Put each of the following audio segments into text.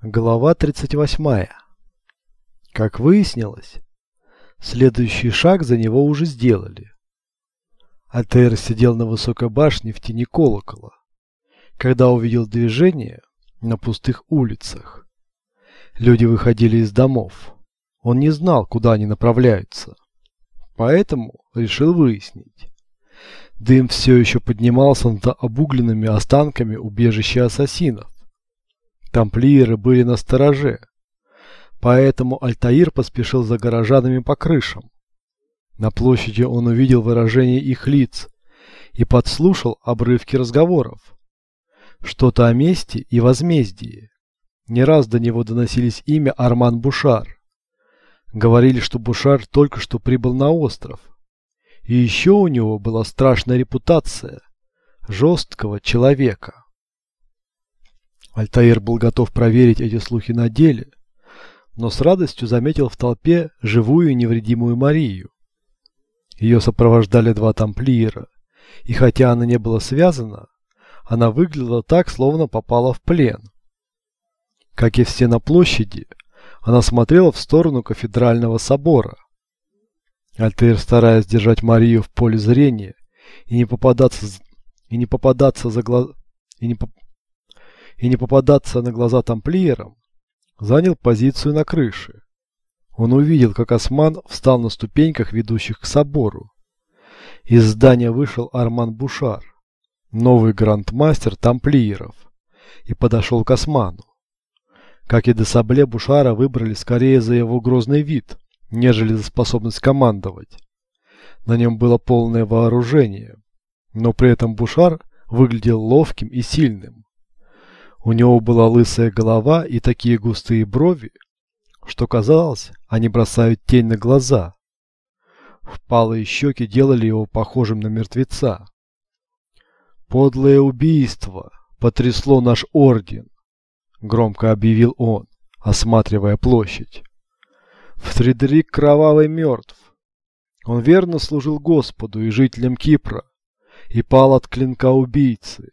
Глава 38. Как выяснилось, следующий шаг за него уже сделали. Альтаир сидел на высокой башне в тени колокола, когда увидел движение на пустых улицах. Люди выходили из домов. Он не знал, куда они направляются, поэтому решил выяснить. Дым все еще поднимался над обугленными останками убежища ассасинов. Тамплиеры были на стороже, поэтому Альтаир поспешил за горожанами по крышам. На площади он увидел выражение их лиц и подслушал обрывки разговоров. Что-то о мести и возмездии. Не раз до него доносились имя Арман Бушар. Говорили, что Бушар только что прибыл на остров. И еще у него была страшная репутация жесткого человека. Альтаир был готов проверить эти слухи на деле, но с радостью заметил в толпе живую невредимую Марию. Ее сопровождали два тамплиера, и хотя она не была связана, она выглядела так, словно попала в плен. Как и все на площади, она смотрела в сторону кафедрального собора. Альтаир, стараясь держать Марию в поле зрения и не попадаться и не попадаться за глаз и не поп и не попадаться на глаза тамплиерам, занял позицию на крыше. Он увидел, как осман встал на ступеньках, ведущих к собору. Из здания вышел Арман Бушар, новый грандмастер тамплиеров, и подошел к осману. Как и до Сабле, Бушара выбрали скорее за его грозный вид, нежели за способность командовать. На нем было полное вооружение, но при этом Бушар выглядел ловким и сильным. У него была лысая голова и такие густые брови, что казалось, они бросают тень на глаза. Впалые щеки делали его похожим на мертвеца. «Подлое убийство потрясло наш орден», — громко объявил он, осматривая площадь. «Фредерик Кровавый мертв. Он верно служил Господу и жителям Кипра и пал от клинка убийцы.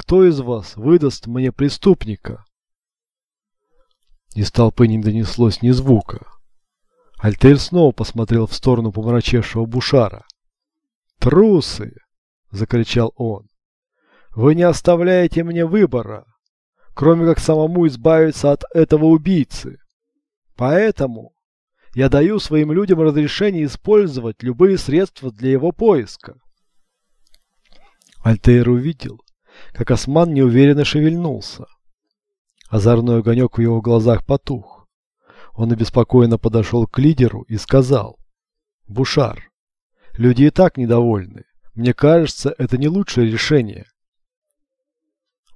Кто из вас выдаст мне преступника? Из толпы не донеслось ни звука. Альтель снова посмотрел в сторону помрачевшего Бушара. «Трусы!» — закричал он. «Вы не оставляете мне выбора, кроме как самому избавиться от этого убийцы. Поэтому я даю своим людям разрешение использовать любые средства для его поиска». Альтейр увидел, как осман неуверенно шевельнулся. Озорной огонек в его глазах потух. Он обеспокоенно подошел к лидеру и сказал. «Бушар, люди и так недовольны. Мне кажется, это не лучшее решение».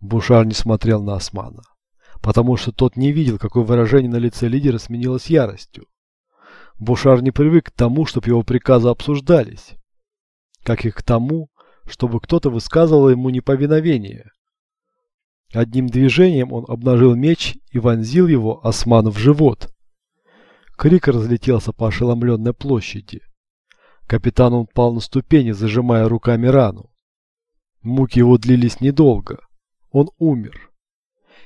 Бушар не смотрел на османа, потому что тот не видел, какое выражение на лице лидера сменилось яростью. Бушар не привык к тому, чтобы его приказы обсуждались, как и к тому, чтобы кто-то высказывал ему неповиновение. Одним движением он обнажил меч и вонзил его осману в живот. Крик разлетелся по ошеломленной площади. Капитан упал на ступени, зажимая руками рану. Муки его длились недолго. Он умер.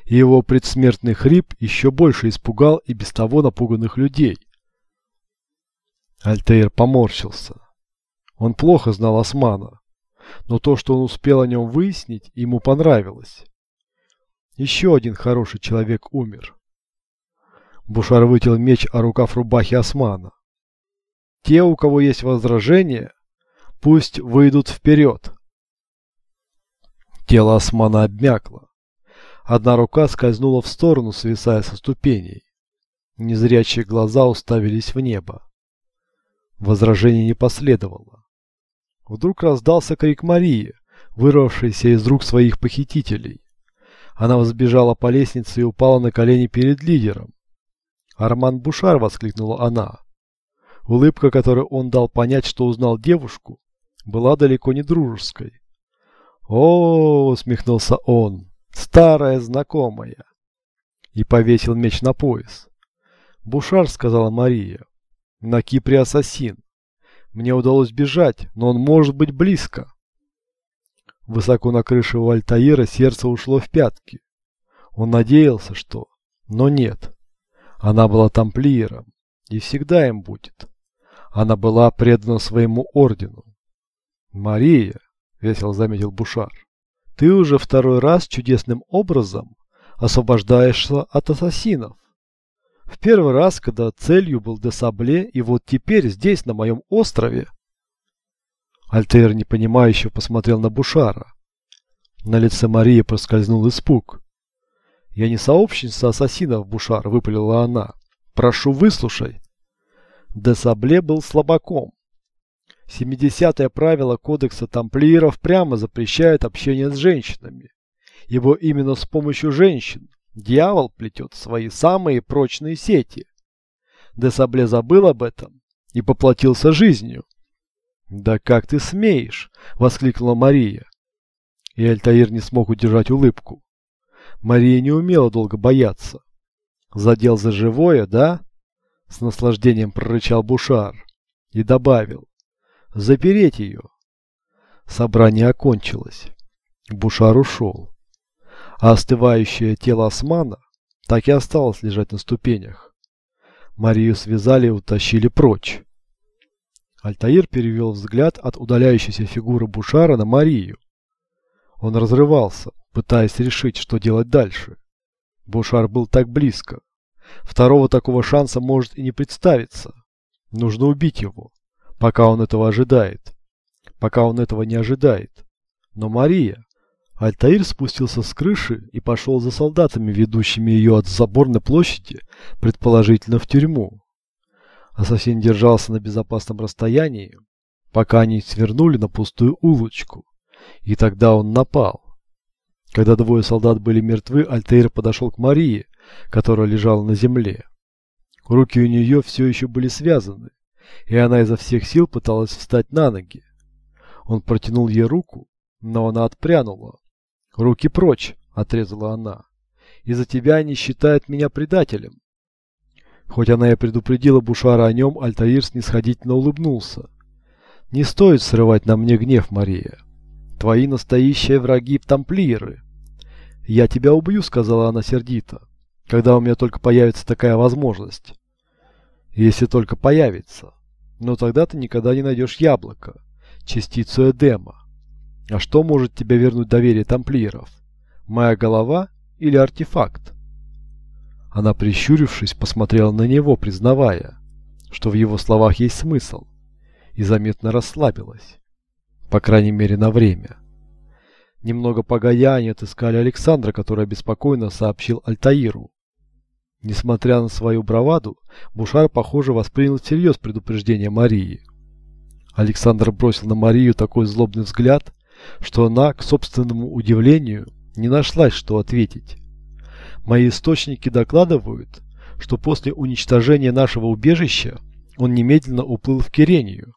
И его предсмертный хрип еще больше испугал и без того напуганных людей. Альтеир поморщился. Он плохо знал Османа но то, что он успел о нем выяснить, ему понравилось. Еще один хороший человек умер. Бушар вытел меч о рукав рубахи Османа. Те, у кого есть возражения, пусть выйдут вперед. Тело Османа обмякло. Одна рука скользнула в сторону, свисая со ступеней. Незрячие глаза уставились в небо. Возражений не последовало. Вдруг раздался крик Марии, вырвавшийся из рук своих похитителей. Она взбежала по лестнице и упала на колени перед лидером. «Арман Бушар!» — воскликнула она. Улыбка, которой он дал понять, что узнал девушку, была далеко не дружеской. «О!» — усмехнулся он. «Старая знакомая!» И повесил меч на пояс. «Бушар!» — сказала Мария. «На Кипре ассасин. Мне удалось бежать, но он может быть близко. Высоко на крыше у Альтаира сердце ушло в пятки. Он надеялся, что, Но нет. Она была тамплиером и всегда им будет. Она была предана своему ордену. «Мария», — весело заметил Бушар, — «ты уже второй раз чудесным образом освобождаешься от ассасинов. В первый раз, когда целью был Десабле, и вот теперь здесь, на моем острове». Альтер непонимающе посмотрел на Бушара. На лице Марии проскользнул испуг. «Я не сообщница ассасинов, Бушар», — выпалила она. «Прошу, выслушай». Десабле был слабаком. 70-е правило Кодекса Тамплиеров прямо запрещает общение с женщинами. Ибо именно с помощью женщин дьявол плетет свои самые прочные сети. Десабле забыл об этом и поплатился жизнью. «Да как ты смеешь!» — воскликнула Мария. И Альтаир не смог удержать улыбку. Мария не умела долго бояться. «Задел за живое, да?» С наслаждением прорычал Бушар и добавил. «Запереть ее!» Собрание окончилось. Бушар ушел. А остывающее тело османа так и осталось лежать на ступенях. Марию связали и утащили прочь. Альтаир перевел взгляд от удаляющейся фигуры Бушара на Марию. Он разрывался, пытаясь решить, что делать дальше. Бушар был так близко. Второго такого шанса может и не представиться. Нужно убить его, пока он этого ожидает. Пока он этого не ожидает. Но Мария... Альтаир спустился с крыши и пошел за солдатами, ведущими ее от заборной площади, предположительно в тюрьму. Ассасин держался на безопасном расстоянии, пока они свернули на пустую улочку, и тогда он напал. Когда двое солдат были мертвы, Альтаир подошел к Марии, которая лежала на земле. Руки у нее все еще были связаны, и она изо всех сил пыталась встать на ноги. Он протянул ей руку, но она отпрянула. «Руки прочь!» — отрезала она. «Из-за тебя они считают меня предателем». Хоть она и предупредила Бушара о нем, Альтаир снисходительно улыбнулся. «Не стоит срывать на мне гнев, Мария. Твои настоящие враги — тамплиеры». «Я тебя убью», — сказала она сердито когда у меня только появится такая возможность. Если только появится. Но тогда ты никогда не найдешь яблоко, частицу Эдема. А что может тебе вернуть доверие тамплиеров? Моя голова или артефакт? Она, прищурившись, посмотрела на него, признавая, что в его словах есть смысл, и заметно расслабилась. По крайней мере, на время. Немного погодя, они отыскали Александра, который обеспокоенно сообщил Альтаиру, Несмотря на свою браваду, Бушар, похоже, воспринял всерьез предупреждение Марии. Александр бросил на Марию такой злобный взгляд, что она, к собственному удивлению, не нашлась, что ответить. Мои источники докладывают, что после уничтожения нашего убежища он немедленно уплыл в Кирению.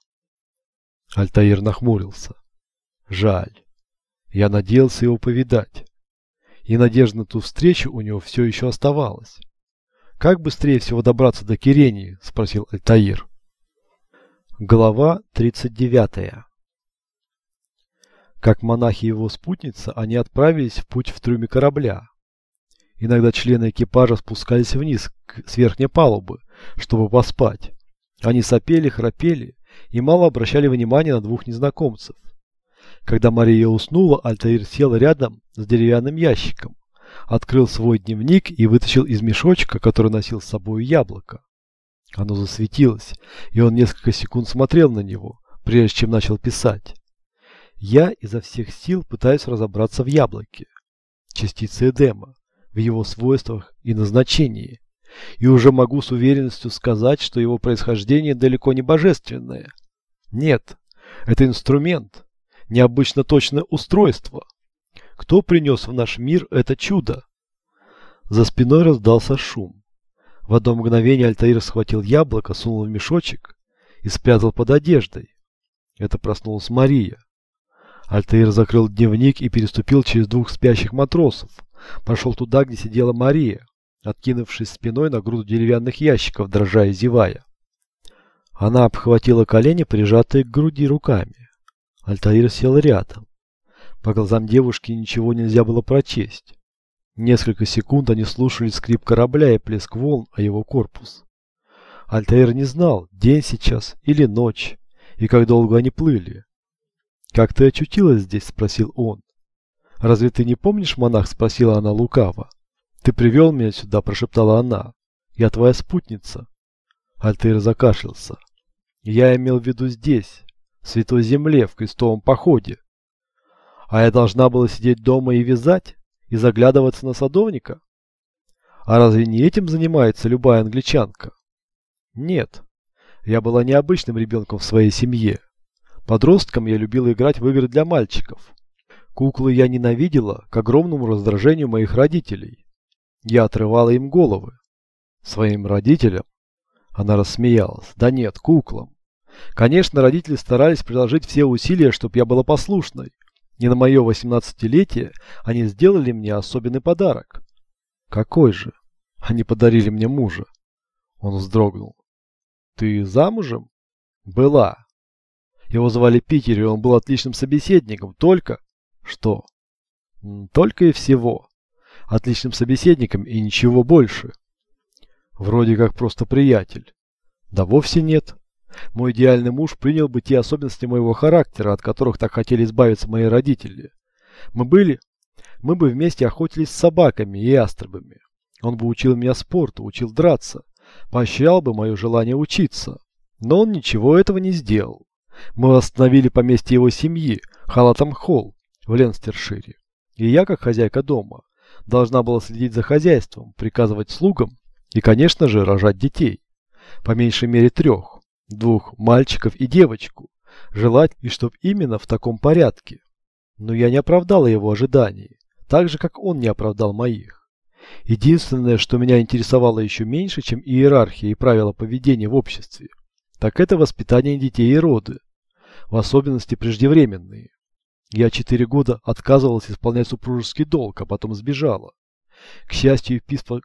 Альтаир нахмурился. Жаль. Я надеялся его повидать. И надежда на ту встречу у него все еще оставалась. «Как быстрее всего добраться до Кирении?» – спросил Альтаир. Глава 39 Как монахи и его спутница, они отправились в путь в трюме корабля. Иногда члены экипажа спускались вниз, с верхней палубы, чтобы поспать. Они сопели, храпели и мало обращали внимания на двух незнакомцев. Когда Мария уснула, Альтаир сел рядом с деревянным ящиком, открыл свой дневник и вытащил из мешочка, который носил с собой яблоко. Оно засветилось, и он несколько секунд смотрел на него, прежде чем начал писать. Я изо всех сил пытаюсь разобраться в яблоке, частице Эдема, в его свойствах и назначении, и уже могу с уверенностью сказать, что его происхождение далеко не божественное. Нет, это инструмент, необычно точное устройство, кто принес в наш мир это чудо? За спиной раздался шум. В одно мгновение Альтаир схватил яблоко, сунул в мешочек и спрятал под одеждой. Это проснулась Мария. Альтаир закрыл дневник и переступил через двух спящих матросов. Пошел туда, где сидела Мария, откинувшись спиной на груду деревянных ящиков, дрожа и зевая. Она обхватила колени, прижатые к груди руками. Альтаир сел рядом. По глазам девушки ничего нельзя было прочесть. Несколько секунд они слушали скрип корабля и плеск волн о его корпус. Альтаир не знал, день сейчас или ночь, и как долго они плыли. «Как ты очутилась здесь?» – спросил он. «Разве ты не помнишь, монах?» – спросила она лукаво. «Ты привел меня сюда», – прошептала она. «Я твоя спутница». Альтаир закашлялся. «Я имел в виду здесь, в Святой Земле, в крестовом походе. А я должна была сидеть дома и вязать, и заглядываться на садовника? А разве не этим занимается любая англичанка? Нет, я была необычным ребенком в своей семье. Подростком я любила играть в игры для мальчиков. Куклы я ненавидела к огромному раздражению моих родителей. Я отрывала им головы. Своим родителям? Она рассмеялась. Да нет, куклам. Конечно, родители старались приложить все усилия, чтобы я была послушной. И на мое восемнадцатилетие они сделали мне особенный подарок. Какой же? Они подарили мне мужа. Он вздрогнул. Ты замужем? Была. Его звали Питер, и он был отличным собеседником. Только... Что? Только и всего. Отличным собеседником и ничего больше. Вроде как просто приятель. Да вовсе нет. Мой идеальный муж принял бы те особенности моего характера, от которых так хотели избавиться мои родители. Мы были... Мы бы вместе охотились с собаками и ястребами. Он бы учил меня спорту, учил драться, поощрял бы мое желание учиться. Но он ничего этого не сделал. Мы восстановили поместье его семьи, Халатом Холл, в Ленстершире. И я, как хозяйка дома, должна была следить за хозяйством, приказывать слугам и, конечно же, рожать детей. По меньшей мере трех. Двух мальчиков и девочку. Желать, и чтоб именно в таком порядке. Но я не оправдала его ожиданий, так же, как он не оправдал моих. Единственное, что меня интересовало еще меньше, чем иерархия и правила поведения в обществе, так это воспитание детей и роды, в особенности преждевременные. Я четыре года отказывалась исполнять супружеский долг, а потом сбежала. К счастью, епископ,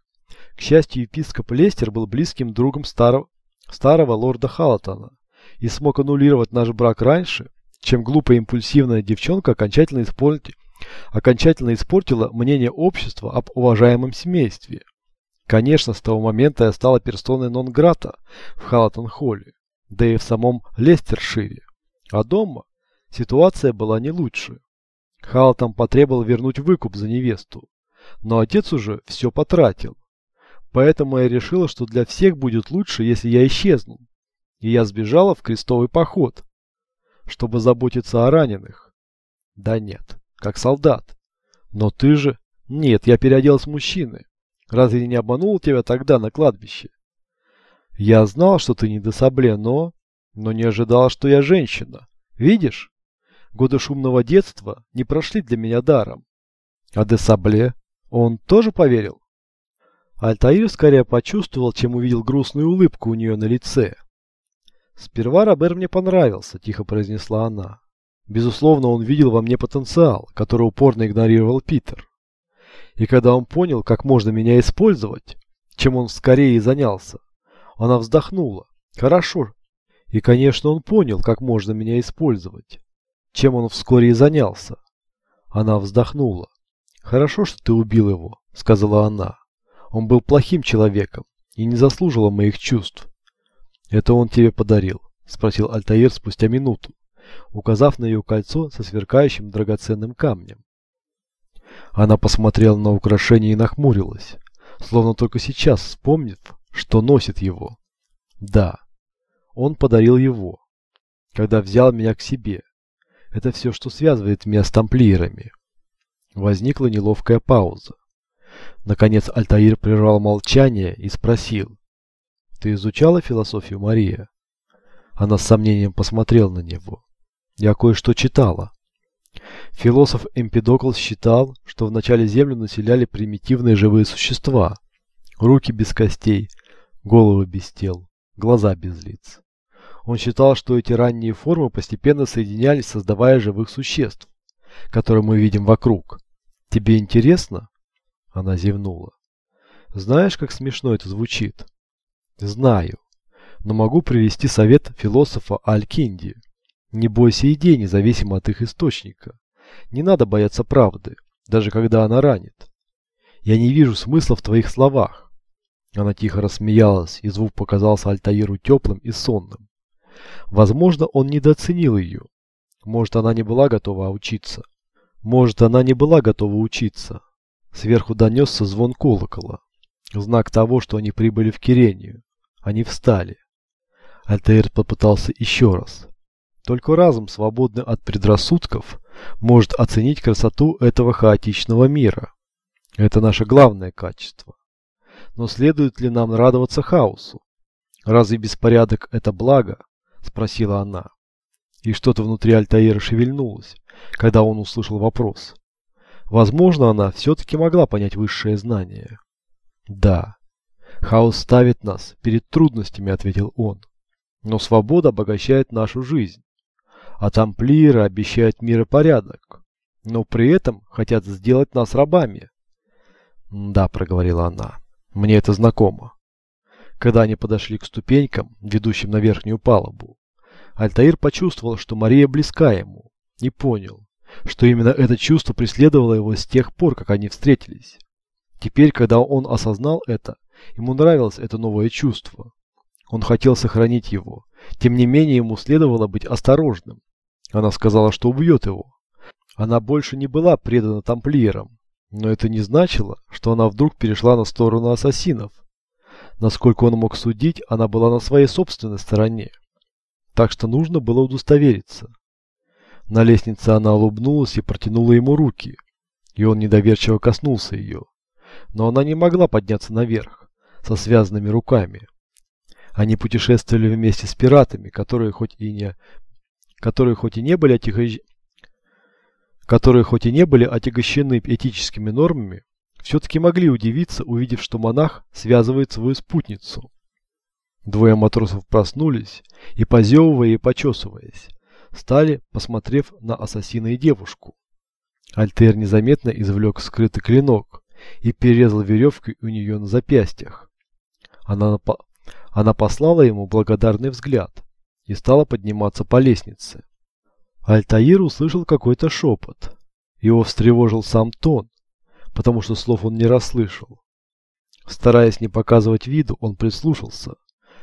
к счастью, епископ Лестер был близким другом старого, старого лорда Халатона и смог аннулировать наш брак раньше, чем глупая импульсивная девчонка окончательно, испортила, окончательно испортила мнение общества об уважаемом семействе. Конечно, с того момента я стала персоной нон-грата в Халатон-холле, да и в самом Лестершире. А дома ситуация была не лучше. Халатон потребовал вернуть выкуп за невесту, но отец уже все потратил. Поэтому я решила, что для всех будет лучше, если я исчезну. И я сбежала в крестовый поход, чтобы заботиться о раненых. Да нет, как солдат. Но ты же... Нет, я переоделась в мужчины. Разве не обманул тебя тогда на кладбище? Я знал, что ты не до но... Но не ожидал, что я женщина. Видишь? Годы шумного детства не прошли для меня даром. А де? Он тоже поверил? Альтаир скорее почувствовал, чем увидел грустную улыбку у нее на лице. «Сперва Робер мне понравился», – тихо произнесла она. «Безусловно, он видел во мне потенциал, который упорно игнорировал Питер. И когда он понял, как можно меня использовать, чем он скорее и занялся, она вздохнула. Хорошо. И, конечно, он понял, как можно меня использовать, чем он вскоре и занялся. Она вздохнула. «Хорошо, что ты убил его», – сказала она. Он был плохим человеком и не заслуживал моих чувств. Это он тебе подарил, спросил Альтаир спустя минуту, указав на ее кольцо со сверкающим драгоценным камнем. Она посмотрела на украшение и нахмурилась, словно только сейчас вспомнив, что носит его. Да, он подарил его, когда взял меня к себе. Это все, что связывает меня с тамплиерами. Возникла неловкая пауза. Наконец Альтаир прервал молчание и спросил. «Ты изучала философию, Мария?» Она с сомнением посмотрела на него. «Я кое-что читала». Философ Эмпидокл считал, что вначале Землю населяли примитивные живые существа. Руки без костей, головы без тел, глаза без лиц. Он считал, что эти ранние формы постепенно соединялись, создавая живых существ, которые мы видим вокруг. Тебе интересно? Она зевнула. Знаешь, как смешно это звучит? Знаю. Но могу привести совет философа Алькинди. Не бойся идей, независимо от их источника. Не надо бояться правды, даже когда она ранит. Я не вижу смысла в твоих словах. Она тихо рассмеялась, и звук показался Альтаиру теплым и сонным. Возможно, он недооценил ее. Может, она не была готова учиться. Может, она не была готова учиться. Сверху донесся звон колокола. Знак того, что они прибыли в Кирению. Они встали. Альтаир попытался еще раз. Только разум, свободный от предрассудков, может оценить красоту этого хаотичного мира. Это наше главное качество. Но следует ли нам радоваться хаосу? Разве беспорядок – это благо? Спросила она. И что-то внутри Альтаира шевельнулось, когда он услышал вопрос. Возможно, она все-таки могла понять высшее знание. Да, хаос ставит нас перед трудностями, ответил он. Но свобода обогащает нашу жизнь а тамплиеры обещают мир и порядок, но при этом хотят сделать нас рабами. «Да», — проговорила она, — «мне это знакомо». Когда они подошли к ступенькам, ведущим на верхнюю палубу, Альтаир почувствовал, что Мария близка ему, и понял, что именно это чувство преследовало его с тех пор, как они встретились. Теперь, когда он осознал это, ему нравилось это новое чувство. Он хотел сохранить его, тем не менее ему следовало быть осторожным. Она сказала, что убьет его. Она больше не была предана тамплиерам, но это не значило, что она вдруг перешла на сторону ассасинов. Насколько он мог судить, она была на своей собственной стороне. Так что нужно было удостовериться. На лестнице она улыбнулась и протянула ему руки, и он недоверчиво коснулся ее. Но она не могла подняться наверх, со связанными руками. Они путешествовали вместе с пиратами, которые хоть и не которые хоть и не были. Которые хоть и не были отягощены этическими нормами, все-таки могли удивиться, увидев, что монах связывает свою спутницу. Двое матросов проснулись и, позевывая и почесываясь, стали, посмотрев на ассасина и девушку. Альтер незаметно извлек скрытый клинок и перерезал веревкой у нее на запястьях. Она она послала ему благодарный взгляд и стала подниматься по лестнице. Альтаир услышал какой-то шепот. Его встревожил сам тон, потому что слов он не расслышал. Стараясь не показывать виду, он прислушался.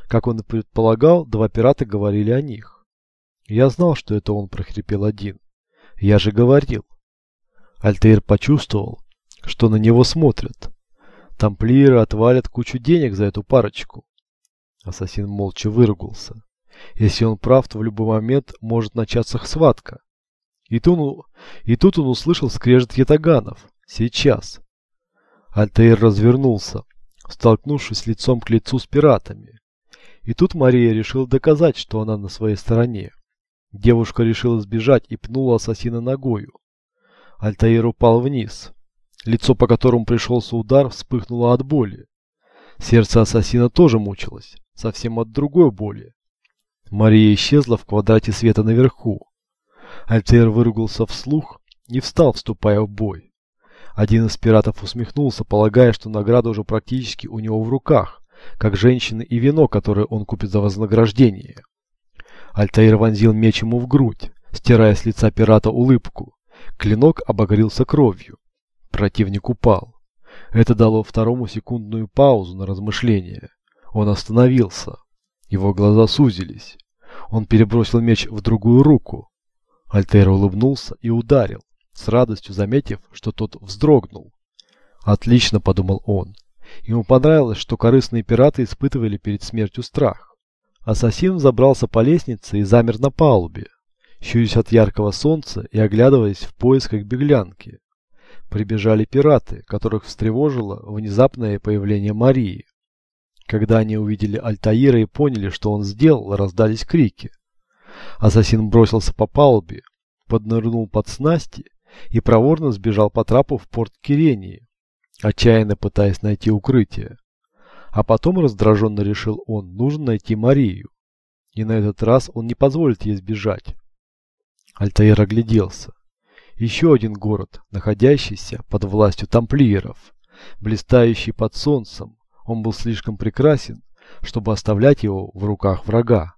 Как он и предполагал, два пирата говорили о них. Я знал, что это он прохрипел один. Я же говорил. Альтаир почувствовал, что на него смотрят. Тамплиеры отвалят кучу денег за эту парочку. Ассасин молча выругался. Если он прав, то в любой момент может начаться схватка. И тут, он, и тут он услышал скрежет ятаганов. Сейчас. Альтаир развернулся, столкнувшись лицом к лицу с пиратами. И тут Мария решила доказать, что она на своей стороне. Девушка решила сбежать и пнула ассасина ногою. Альтаир упал вниз. Лицо, по которому пришелся удар, вспыхнуло от боли. Сердце ассасина тоже мучилось совсем от другой боли. Мария исчезла в квадрате света наверху. Альтер выругался вслух и встал, вступая в бой. Один из пиратов усмехнулся, полагая, что награда уже практически у него в руках, как женщины и вино, которое он купит за вознаграждение. Альтаир вонзил меч ему в грудь, стирая с лица пирата улыбку. Клинок обогрелся кровью. Противник упал. Это дало второму секундную паузу на размышление. Он остановился. Его глаза сузились. Он перебросил меч в другую руку. Альтер улыбнулся и ударил, с радостью заметив, что тот вздрогнул. «Отлично», — подумал он. Ему понравилось, что корыстные пираты испытывали перед смертью страх. Ассасин забрался по лестнице и замер на палубе, щурясь от яркого солнца и оглядываясь в поисках беглянки. Прибежали пираты, которых встревожило внезапное появление Марии. Когда они увидели Альтаира и поняли, что он сделал, раздались крики. Ассасин бросился по палубе, поднырнул под снасти и проворно сбежал по трапу в порт Кирении, отчаянно пытаясь найти укрытие. А потом раздраженно решил он, нужно найти Марию. И на этот раз он не позволит ей сбежать. Альтаир огляделся. Еще один город, находящийся под властью тамплиеров, блистающий под солнцем, он был слишком прекрасен, чтобы оставлять его в руках врага.